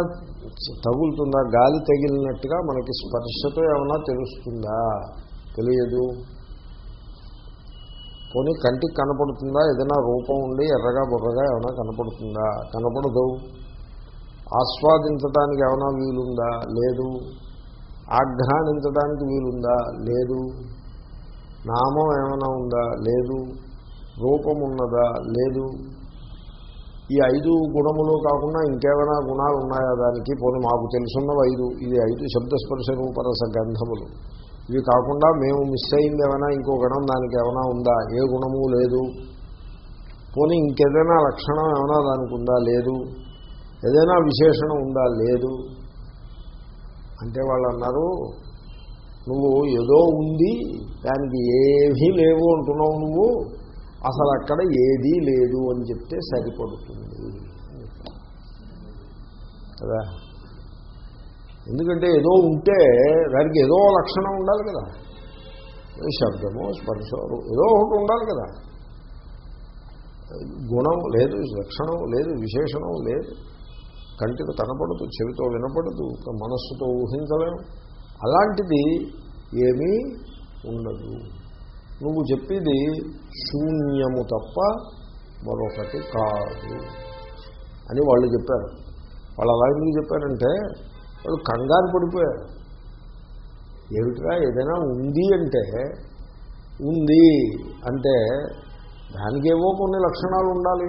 A: తగులుతుందా? గాలి తగిలినట్టుగా మనకి స్పర్శతో ఏమన్నా తెలుస్తుందా? తెలియదు. పోనీ కంటికి కనపడుతుందా? ఏదైనా రూపం ఉండి ఎర్రగా బుర్రగా ఏమైనా కనపడుతుందా? కనపడదు. ఆస్వాదించడానికి ఏమైనా వీలుందా? లేదు. ఆఘ్రానించడానికి వీలుందా? లేదు. నామం ఏమైనా ఉందా? లేదు. రూపం ఉన్నదా లేదు. ఈ ఐదు గుణములు కాకుండా ఇంకేమైనా గుణాలు ఉన్నాయా దానికి? పోనీ మాకు తెలుసున్నవి ఐదు. ఇది ఐదు శబ్దస్పర్శ రూపరస గంధములు. ఇవి కాకుండా మేము మిస్ అయింది ఏమైనా? ఇంకో గుణం దానికి ఏమైనా ఉందా? ఏ గుణము? లేదు. పోనీ ఇంకేదైనా లక్షణం ఏమైనా దానికి ఉందా? లేదు. ఏదైనా విశేషణం ఉందా? లేదు. అంటే వాళ్ళు అన్నారు నువ్వు ఏదో ఉంది దానికి ఏమీ లేవు అంటున్నావు నువ్వు అసలు అక్కడ ఏదీ లేదు అని చెప్తే సరిపడుతుంది. కదా? ఎందుకంటే ఏదో ఉంటే దానికి ఏదో లక్షణం ఉండాలి కదా. శబ్దమో స్పర్శో ఏదో ఒకటి ఉండాలి కదా. గుణం లేదు లక్షణం లేదు విశేషణం లేదు. కంటితో కనపడదు చెవితో వినపడదు మనస్సుతో ఊహించలేము. అలాంటిది ఏమీ ఉండదు. నువ్వు చెప్పేది శూన్యము తప్ప మరొకటి కాదు అని వాళ్ళు చెప్పారు. వాళ్ళు అలా ఎందుకు చెప్పారంటే వాళ్ళు కంగారు పడిపోయారు. ఏమిటిగా ఏదైనా ఉంది అంటే ఉంది అంటే దానికేవో కొన్ని లక్షణాలు ఉండాలి.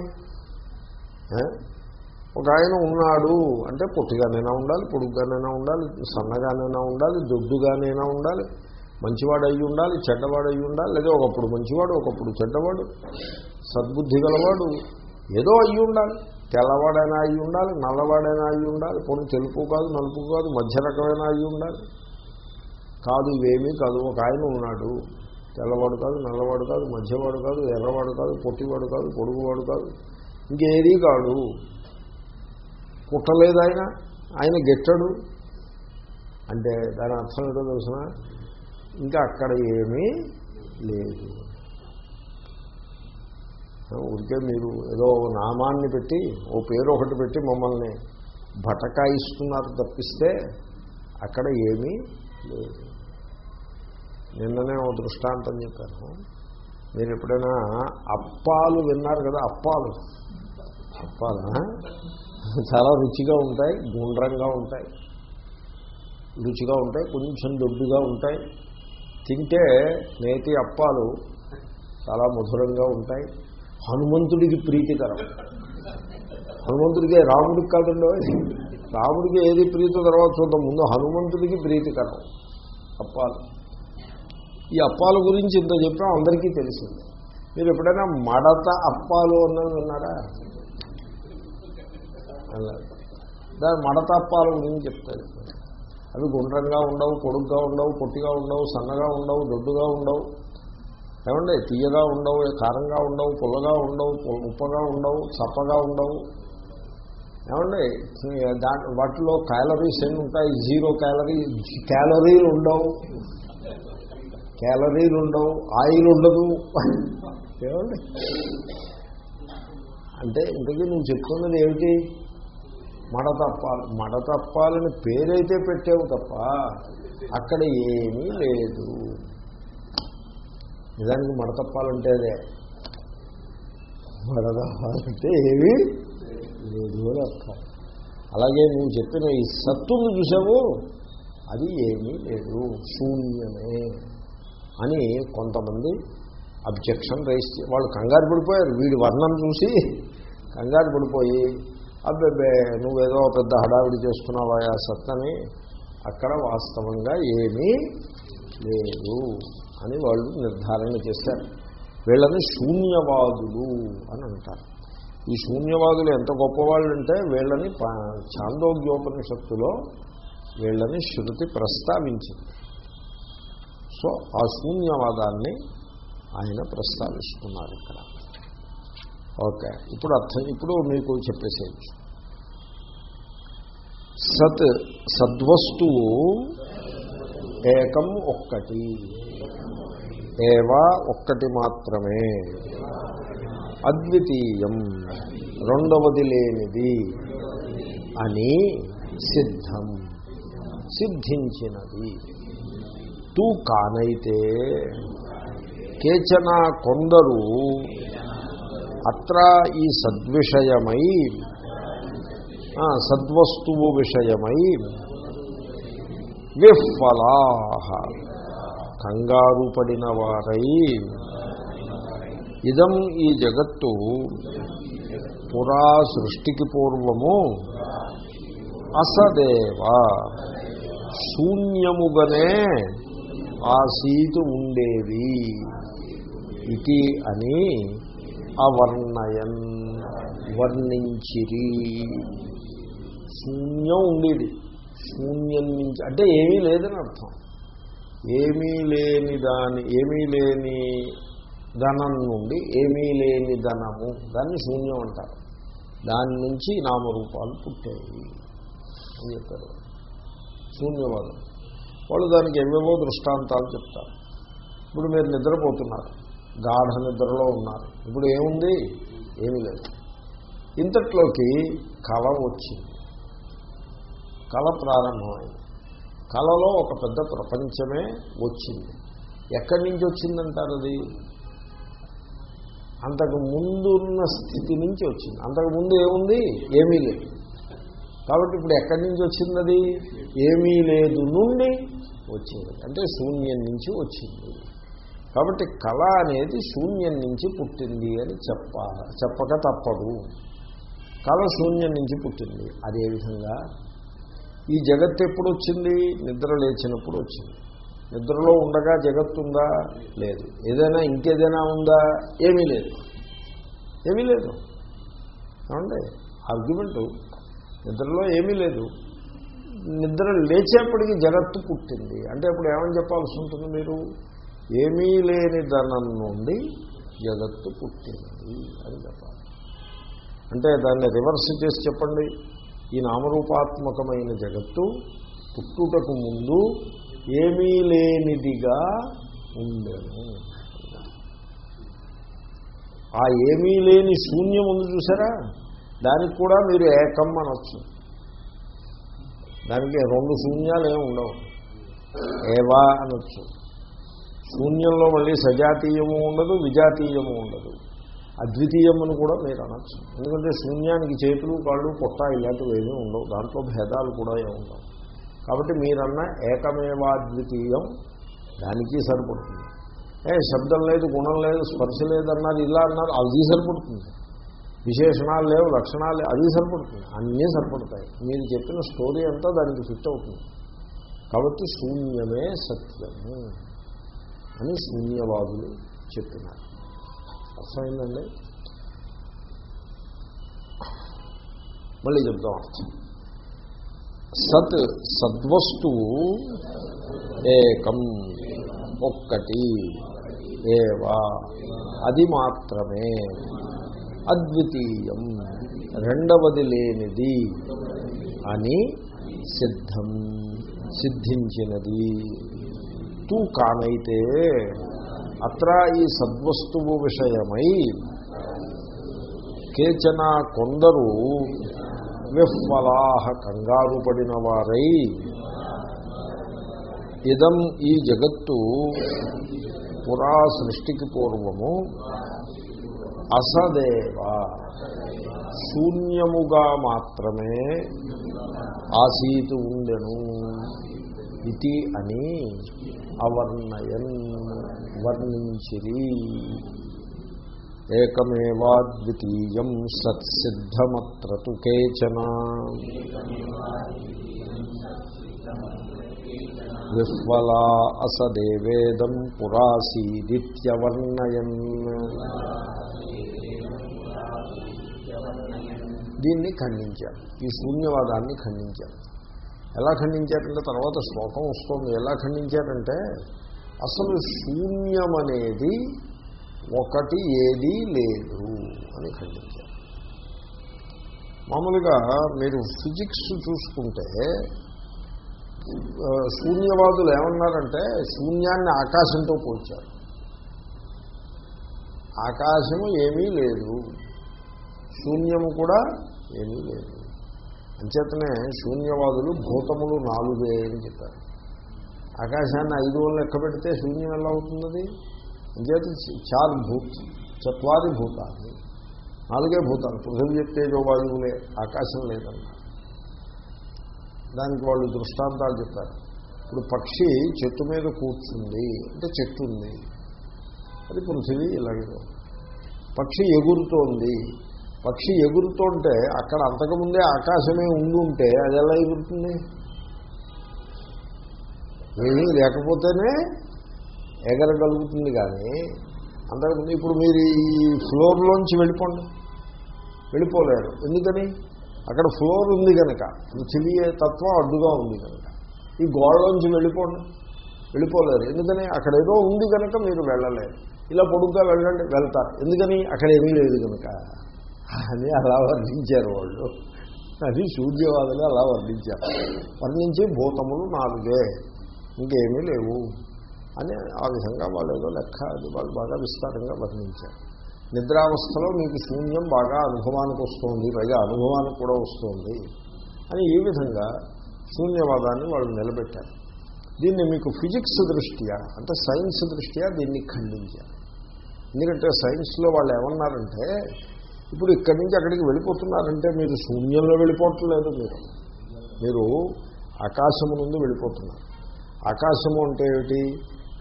A: ఒక ఆయన ఉన్నాడు అంటే పొట్టిగానైనా ఉండాలి పొడుగ్గానైనా ఉండాలి సన్నగానైనా ఉండాలి దొడ్డుగానైనా ఉండాలి మంచివాడు అయి ఉండాలి చెడ్డవాడు అయి ఉండాలి లేదా ఒకప్పుడు మంచివాడు ఒకప్పుడు చెడ్డవాడు సద్బుద్ధి గలవాడు ఏదో అయి ఉండాలి. తెల్లవాడైనా అయి ఉండాలి నల్లవాడైనా అయి ఉండాలి పొడి తెలుపు కాదు నలుపు కాదు మధ్య రకమైన అయి ఉండాలి. కాదు ఇవేమీ కాదు ఒక ఆయన ఉన్నాడు తెల్లవాడు కాదు నల్లవాడు కాదు మధ్యవాడు కాదు ఎర్రవాడు కాదు పొట్టివాడు కాదు పొడుగువాడు కాదు ఇంకేదీ కాదు. పుట్టలేదు ఆయన ఆయన గెట్టడు. అంటే దాని అర్థం ఏదో తెలిసిన ఇంకా అక్కడ ఏమీ లేదు. ఊరికే మీరు ఏదో నామాన్ని పెట్టి ఓ పేరు ఒకటి పెట్టి మమ్మల్ని బటకాయిస్తున్నారు తప్పిస్తే అక్కడ ఏమీ లేదు. నిన్ననే ఓ దృష్టాంతం చెప్పాను. మీరు ఎప్పుడైనా అప్పాలు విన్నారు కదా? అప్పాలు. అప్పాలా? చాలా రుచిగా ఉంటాయి గుండ్రంగా ఉంటాయి. రుచిగా ఉంటాయి కొంచెం దొడ్డుగా ఉంటాయి. తింటే నేతి అప్పాలు చాలా మధురంగా ఉంటాయి. హనుమంతుడికి ప్రీతికరం. హనుమంతుడికి రాముడికి కాదండి? రాముడికి ఏది ప్రీతి తర్వాత చూద్దాం. ముందు హనుమంతుడికి ప్రీతికరం. అప్పాలు. ఈ అప్పాల గురించి ఇంత చెప్పడం అందరికీ తెలిసింది. మీరు ఎప్పుడైనా మడత అప్పాలు అన్నది విన్నారా? దాని మడత అప్పాల గురించి చెప్తారు అవి గుండ్రంగా ఉండవు పొడుగ్గా ఉండవు పొట్టిగా ఉండవు సన్నగా ఉండవు దొడ్డుగా ఉండవు. ఏమండి? తీయగా ఉండవు కారంగా ఉండవు పుల్లగా ఉండవు ఉప్పగా ఉండవు చప్పగా ఉండవు. ఏమండి? దా వాటిలో క్యాలరీస్ ఎన్ని ఉంటాయి? జీరో క్యాలరీ క్యాలరీలు ఉండవు. క్యాలరీలు ఉండవు ఆయిల్ ఉండదు. ఏమండి? అంటే ఇంతకీ నువ్వు చెప్తున్నది ఏమిటి? మడతప్పాలు మడతప్పాలని పేరైతే పెట్టావు తప్ప అక్కడ ఏమీ లేదు. నిజానికి మడతప్పాలంటే అదే. మడతప్పాలంటే ఏమీ లేదు అని అర్థం. అలాగే నువ్వు చెప్పిన ఈ సత్తుని చూసావు? అది ఏమీ లేదు. శూన్యమే అని కొంతమంది అబ్జెక్షన్ రైస్ వాళ్ళు కంగారు పడిపోయారు. వీడి వర్ణం చూసి కంగారు పడిపోయి అబ్బెబ్బే నువ్వేదో పెద్ద హడావిడి చేసుకున్నావా ఆ సత్తని? అక్కడ వాస్తవంగా ఏమీ లేదు అని వాళ్ళు నిర్ధారణ చేశారు. వీళ్ళని శూన్యవాదులు అని అంటారు. ఈ శూన్యవాదులు ఎంత గొప్పవాళ్ళు అంటే వీళ్ళని చాందోగ్యోపనిషత్తులో వీళ్ళని శృతి ప్రస్తావించింది. సో ఆ శూన్యవాదాన్ని ఆయన ప్రస్తావిస్తున్నారు ఇక్కడ. ఓకే. ఇప్పుడు అర్థం ఇప్పుడు మీకు చెప్పేసేది సత్ సద్వస్తువు ఏకం ఒక్కటి. ఏవా ఒక్కటి మాత్రమే. అద్వితీయం. రెండవది లేనిది అని సిద్ధం. సిద్ధించినది. తూ కానైతే కేచన కొందరు అత్ర ఈ సద్విషయమై ఆ, సద్వస్తువు విషయమై విఫలా. కంగారు పడిన వారై ఇదం ఈ జగత్తు పురా సృష్టికి పూర్వము అసదేవ. శూన్యముగానే ఆసీతు ఉండేది. ఇది అని అవర్ణయన్. వర్ణించిరి. శూన్యం ఉండేది. శూన్యం నుంచి అంటే ఏమీ లేదని అర్థం. ఏమీ లేని దాని ఏమీ లేని ధనం నుండి ఏమీ లేని ధనము దాన్ని శూన్యం అంటారు. దాని నుంచి నామరూపాలు పుట్టాయి అని చెప్పారు. శూన్యవాదం. వాళ్ళు దానికి ఏవేవో దృష్టాంతాలు చెప్తారు. ఇప్పుడు మీరు నిద్రపోతున్నారు. గాఢ నిద్రలో ఉన్నారు. ఇప్పుడు ఏముంది? ఏమీ లేదు. ఇంతట్లోకి కళ వచ్చింది. కళ ప్రారంభమైంది. కళలో ఒక పెద్ద ప్రపంచమే వచ్చింది. ఎక్కడి నుంచి వచ్చిందంటారు అది? అంతకు ముందున్న స్థితి నుంచి వచ్చింది. అంతకు ముందు ఏముంది? ఏమీ లేదు. కాబట్టి ఇప్పుడు ఎక్కడి నుంచి వచ్చింది అది? ఏమీ లేదు నుండి వచ్చింది. అంటే శూన్యం నుంచి వచ్చింది. కాబట్టి కళ అనేది శూన్యం నుంచి పుట్టింది అని చెప్ప చెప్పక తప్పదు. కళ శూన్యం నుంచి పుట్టింది. అదేవిధంగా ఈ జగత్తు ఎప్పుడు వచ్చింది నిద్ర లేచినప్పుడు వచ్చింది. నిద్రలో ఉండగా జగత్తు ఉందా లేదు. ఏదైనా ఇంకేదైనా ఉందా? ఏమీ లేదు. ఏమీ లేదు. ఏమండి? ఆర్గ్యుమెంటు నిద్రలో ఏమీ లేదు. నిద్ర లేచేప్పటికీ జగత్తు పుట్టింది. అంటే అప్పుడు ఏమని చెప్పాల్సి ఉంటుంది మీరు? ఏమీ లేని ధనం నుండి జగత్తు పుట్టింది అని చెప్పాలి. అంటే దాన్ని రివర్స్ చేసి చెప్పండి. ఈ నామరూపాత్మకమైన జగత్తు పుట్టుటకు ముందు ఏమీ లేనిదిగా ఉండెను. ఆ ఏమీ లేని శూన్యం ఉంది చూసారా? దానికి కూడా మీరు ఏకం అనొచ్చు. దానికి రెండు శూన్యాలు ఏమి ఉండవు. ఏవా అనొచ్చు. శూన్యంలో మళ్ళీ సజాతీయము ఉండదు విజాతీయము ఉండదు. అద్వితీయమును కూడా మీరు అనొచ్చు. ఎందుకంటే శూన్యానికి చేతులు కాళ్ళు పొట్ట ఇలాంటివి ఏమీ ఉండవు. దాంట్లో భేదాలు కూడా ఏముండవు కాబట్టి మీరన్న ఏకమేవాద్వితీయం దానికి సరిపడుతుంది. ఏ శబ్దం లేదు గుణం లేదు స్పర్శ లేదన్నారు ఇలా అన్నారు అది సరిపడుతుంది. విశేషణాలు లేవు లక్షణాలు లేవు అది సరిపడుతుంది. అన్నీ సరిపడతాయి. మీరు చెప్పిన స్టోరీ అంతా దానికి ఫిట్ అవుతుంది. కాబట్టి శూన్యమే సత్యము. అని శూన్యవాదులు చెప్పినారు. అర్థమైందండి? మళ్ళీ చెప్తాం అర్థం సత్ సద్వస్తువు ఏకం ఒక్కటి ఏవా అది మాత్రమే అద్వితీయం రెండవది లేనిది అని సిద్ధం సిద్ధించినది. వస్తువు కానైతే అత్ర ఈ సద్వస్తువు విషయమై కేచన కొందరు విఫలాహ కంగారు పడిన వారై ఇదం ఈ జగత్తు పురా సృష్టికి పూర్వము అసదేవ. శూన్యముగా మాత్రమే ఆసీతు ఉండెను. ఇది అని అవర్ణయన్ వర్ణించిరి. ఏకమేవాద్వితీయం సత్సిద్ధమత్ర కేచన. విఫలా అసదేవేదం పురాసీదిత్యవర్ణయన్. దీన్ని ఖండించారు ఈ శూన్యవాదాన్ని ఖండించారు ఎలా ఖండించారంటే తర్వాత శ్లోకం వస్తుంది. ఎలా ఖండించారంటే అసలు శూన్యం అనేది ఒకటి ఏదీ లేదు అని ఖండించారు. మామూలుగా మీరు ఫిజిక్స్ చూసుకుంటే శూన్యవాదులు ఏమన్నారంటే శూన్యాన్ని ఆకాశంతో పోల్చారు. ఆకాశము ఏమీ లేదు. శూన్యము కూడా ఏమీ లేదు. అంచేతనే శూన్యవాదులు భూతములు నాలుగే అని చెప్పారు. ఆకాశాన్ని ఐదు వందలు లెక్క పెడితే శూన్యం ఎలా అవుతున్నది? అంచేత చార్ భూత్ చత్వారి భూతాన్ని. నాలుగే భూతాలు పృథివీ చెప్తేజో వాయువులే ఆకాశం లేదన్నారు. దానికి వాళ్ళు దృష్టాంతాలు చెప్పారు. ఇప్పుడు పక్షి చెట్టు మీద కూర్చుంది అంటే చెట్టు ఉంది. అది పృథివీ ఇలాగే పక్షి ఎగురుతోంది పక్షి ఎగురుతుంటే అక్కడ అంతకుముందే ఆకాశమే ఉండి ఉంటే అది ఎలా ఎగురుతుంది? ఏమీ లేకపోతేనే ఎగరగలుగుతుంది కానీ అంతకుముందు ఇప్పుడు మీరు ఈ ఫ్లోర్లోంచి వెళ్ళిపోండి. వెళ్ళిపోలేరు. ఎందుకని? అక్కడ ఫ్లోర్ ఉంది కనుక పృథివీ తత్వం అడ్డుగా ఉంది కనుక ఈ గోడలోంచి వెళ్ళిపోండి. వెళ్ళిపోలేరు. ఎందుకని? అక్కడ ఏదో ఉంది కనుక మీరు వెళ్ళలేరు. ఇలా పొడుగ్గా వెళ్ళండి వెళ్తారు. ఎందుకని? అక్కడ ఏమీ లేదు కనుక అని అలా వర్ణించారు వాళ్ళు. అది సూర్యవాదులు అలా వర్ణించారు. వర్ణించి భూతములు నాలుగే ఇంకేమీ లేవు అని ఆ విధంగా వాళ్ళు ఏదో లెక్క అది వాళ్ళు బాగా విస్తారంగా వర్ణించారు. నిద్రావస్థలో మీకు శూన్యం బాగా అనుభవానికి వస్తుంది పైగా అనుభవానికి కూడా వస్తుంది అని ఈ విధంగా శూన్యవాదాన్ని వాళ్ళు నిలబెట్టారు. దీన్ని మీకు ఫిజిక్స్ దృష్ట్యా అంటే సైన్స్ దృష్ట్యా దీన్ని ఖండించారు. ఎందుకంటే సైన్స్లో వాళ్ళు ఏమన్నారంటే ఇప్పుడు ఇక్కడి నుంచి అక్కడికి వెళ్ళిపోతున్నారంటే మీరు శూన్యంలో వెళ్ళిపోవట్లేదు మీరు. మీరు ఆకాశము నుండి వెళ్ళిపోతున్నారు. ఆకాశము అంటే ఏమిటి?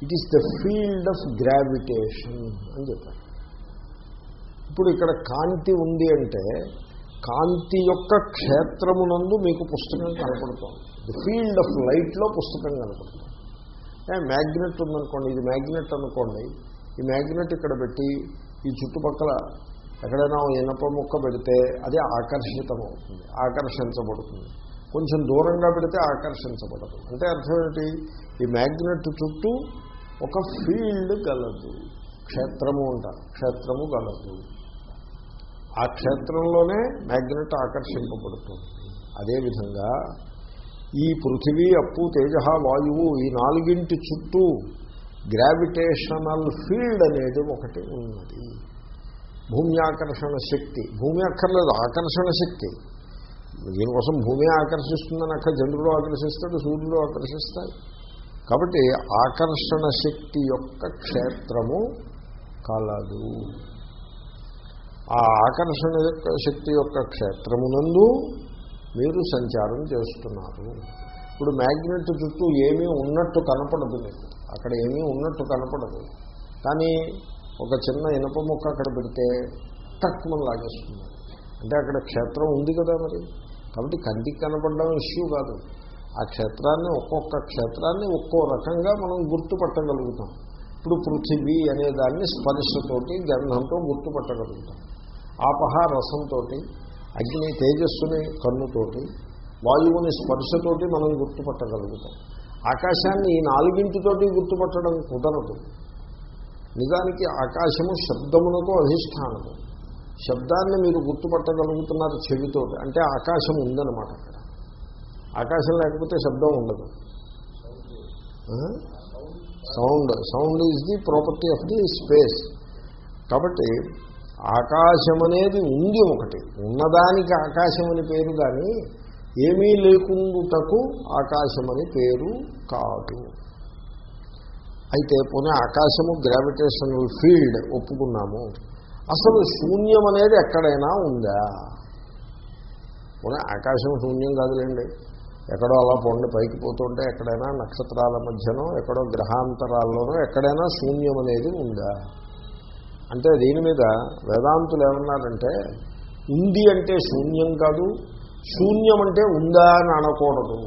A: It is the field of gravitation అని చెప్పారు. ఇప్పుడు ఇక్కడ కాంతి ఉంది అంటే కాంతి యొక్క క్షేత్రమునందు మీకు పుస్తకం కనపడుతుంది. ది ఫీల్డ్ ఆఫ్ లైట్లో పుస్తకం కనపడుతుంది. మ్యాగ్నెట్ ఉందనుకోండి ఇది మ్యాగ్నెట్ అనుకోండి. ఈ మ్యాగ్నెట్ ఇక్కడ పెట్టి ఈ చుట్టుపక్కల ఎక్కడైనా ఇనప ముక్క పెడితే అది ఆకర్షితం అవుతుంది ఆకర్షించబడుతుంది. కొంచెం దూరంగా పెడితే ఆకర్షించబడదు. అంటే అర్థం ఏంటి ఈ మ్యాగ్నెట్ చుట్టూ ఒక ఫీల్డ్ గలదు. క్షేత్రము అంటారు. క్షేత్రము గలదు. ఆ క్షేత్రంలోనే మ్యాగ్నెట్ ఆకర్షింపబడుతుంది. అదేవిధంగా ఈ పృథివీ అప్పు తేజ వాయువు ఈ నాలుగింటి చుట్టూ గ్రావిటేషనల్ ఫీల్డ్ అనేది ఒకటి ఉన్నది. భూమి ఆకర్షణ శక్తి. భూమి అక్కర్లేదు ఆకర్షణ శక్తి. దీనికోసం భూమి ఆకర్షిస్తుందని అక్కడ చంద్రుడు ఆకర్షిస్తాడు సూర్యుడు ఆకర్షిస్తాడు. కాబట్టి ఆకర్షణ శక్తి యొక్క క్షేత్రము కలదు. ఆ ఆకర్షణ యొక్క శక్తి యొక్క క్షేత్రమునందు మీరు సంచారం చేస్తున్నారు. ఇప్పుడు మ్యాగ్నెట్ చుట్టూ ఏమీ ఉన్నట్టు కనపడదు మీకు. అక్కడ ఏమీ ఉన్నట్టు కనపడదు. కానీ ఒక చిన్న ఇనప ముక్క అక్కడ పెడితే తక్కువని లాగేస్తుంది. అంటే అక్కడ క్షేత్రం ఉంది కదా మరి. కాబట్టి కంటికి కనపడడం ఇష్యూ కాదు. ఆ క్షేత్రాన్ని ఒక్కొక్క క్షేత్రాన్ని ఒక్కో రకంగా మనం గుర్తుపట్టగలుగుతాం. ఇప్పుడు పృథివీ అనే దాన్ని స్పర్శతోటి గంధంతో గుర్తుపట్టగలుగుతాం. ఆపహ రసంతో అగ్ని తేజస్సుని కన్నుతోటి వాయువుని స్పర్శతోటి మనం గుర్తుపట్టగలుగుతాం. ఆకాశాన్ని ఈ నాలుగింటితోటి గుర్తుపట్టడం కుదరదు. నిజానికి ఆకాశము శబ్దమునకు అధిష్టానము. శబ్దాన్ని మీరు గుర్తుపట్టగలుగుతున్నారు చెవితో అంటే ఆకాశం ఉందన్నమాట అక్కడ. ఆకాశం లేకపోతే శబ్దం ఉండదు. Sound sound is the property of the space కాబట్టి ఆకాశం అనేది ఉంది ఒకటి. ఉన్నదానికి ఆకాశం అని పేరు కానీ ఏమీ లేకుండుటకు ఆకాశం అని పేరు కాదు. అయితే పోనీ ఆకాశము గ్రావిటేషనల్ ఫీల్డ్ ఒప్పుకున్నాము. అసలు శూన్యం అనేది ఎక్కడైనా ఉందా? పోనీ ఆకాశం శూన్యం కాదులేండి. ఎక్కడో అలా పొండి పైకి పోతుంటే ఎక్కడైనా నక్షత్రాల మధ్యనో ఎక్కడో గ్రహాంతరాల్లోనో ఎక్కడైనా శూన్యం అనేది ఉందా? అంటే దీని మీద వేదాంతులు ఏమన్నారంటే ఉంది అంటే శూన్యం కాదు శూన్యం అంటే ఉందా అని అనకూడదు.